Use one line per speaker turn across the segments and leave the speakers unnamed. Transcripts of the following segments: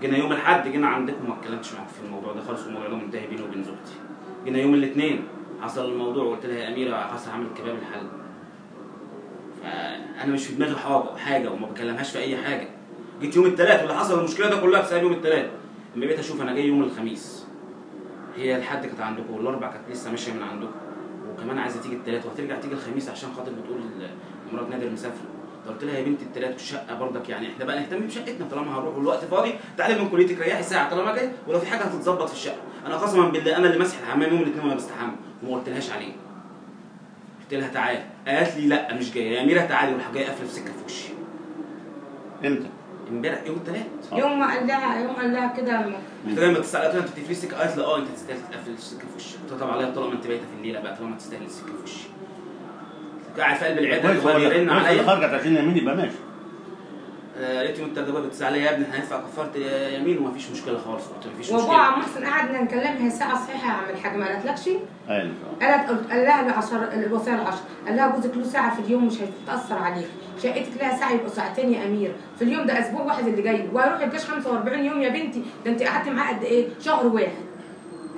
جينا يوم الأحد جينا عندكم ما اتكلمتش معاكم في الموضوع ده خالص والموضوع ده منتهي بيني وبين زوجتي. جينا يوم الاثنين حصل الموضوع وقلت لها يا أميرة حصل عمل كباب الحل. فأنا مش في دماغي حاجة وما بكلمهاش في أي حاجة. جيت يوم الثلاث واللي حصل المشكلة ده كلها بسبب يوم الثلاث لما بقيت أشوف أنا جاي يوم الخميس هي الحد كانت عندكم والأربع كانت لسه ماشية من عندكم وكمان عايزة تيجي الثلاث وهترجع تيجي الخميس عشان خاطر بتقول مرات نادر مسافره قلت لها يا بنتي الثلاث والشقه برضك يعني. إحنا بقى نهتم بشقتنا طالما هنروح والوقت فاضي. تعالي من كليتك ريحي ساعة طالما جاي ولو في حاجة هتتظبط في الشقة. أنا قسما بالله أنا اللي ماسح الحمام يوم الاثنين وأنا بستحمى. وما قلتلهاش عليه. قلت لها تعالي. قالت لي لأ مش جاية. يا اميره تعالي وراح جاية قافلة في سكة في وشي.
إمتى؟
امبارح يوم الثلاث
يوم ما قال لها يوم قال لها كده
انت دايما تسال لها أنت بتقفلي السكة؟ قالت لي آه أنت تستاهل تقفل السكة في وشي. قلت لها طب عليا طالما أنت بايته في الليلة بقى طالما تستاهل السكة في وشي. قاعد في قلب
هو
بيرن عليا
خرجت عشان يمين يبقى ماشي
لقيت يوم التلاته بقى بتسأل عليا يا ابني هندفع كفارة يمين ومفيش مشكلة خالص قلت له مفيش
وابوها
مشكله
عم محسن قعدنا نكلمها ساعة صحيحة يا عم الحاج ما قالتلكش
أيوه
قالت قلت قال لها العشر الوصايا العشر قال لها جوزك له ساعة في اليوم مش هتتاثر عليك. شقتك لها ساعة يبقوا ساعتين يا أمير. في اليوم ده أسبوع واحد اللي جاي. وهيروح الجيش 45 يوم يا بنتي. ده أنت قعدتي معاه قد إيه؟ شهر واحد.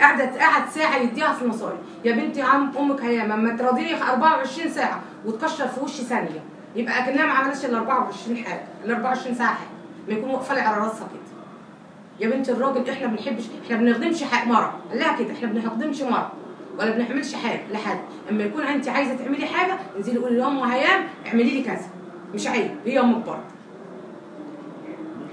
قعدت قعد ساعة يديها في المصايب يا بنتي عم أمك هيام اما تراضيني 24 ساعة وتكشر في وشي ثانية. يبقى أكنها ما عملتش ال 24 حاجة ال 24 ساعة حاجة. ما يكون لي على راسها كده. يا بنت الراجل إحنا بنحبش إحنا بنخدمش حق قال لها كده إحنا بنخدمش مرة. ولا بنعملش حاجة لحد أما يكون انت عايزة تعملي حاجة انزلي قولي لام هيام اعملي لي كذا. مش عيب هي أمك برضه.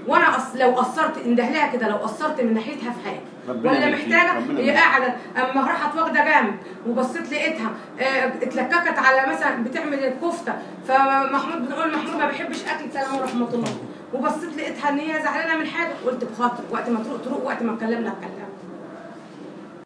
وأنا أص... لو قصرت انده لها كده لو قصرت من ناحيتها في
حاجة.
ولا
محتاجة
هي. قاعدة أما راحت واخدة جنب وبصيت لقيتها آه، اتلككت على مثلا بتعمل الكفتة. فمحمود بنقول محمود ما بيحبش أكل سلام ورحمة الله. وبصيت لقيتها إن هي زعلانة من حاجة قلت بخاطر وقت ما تروق تروق وقت ما اتكلمنا اتكلم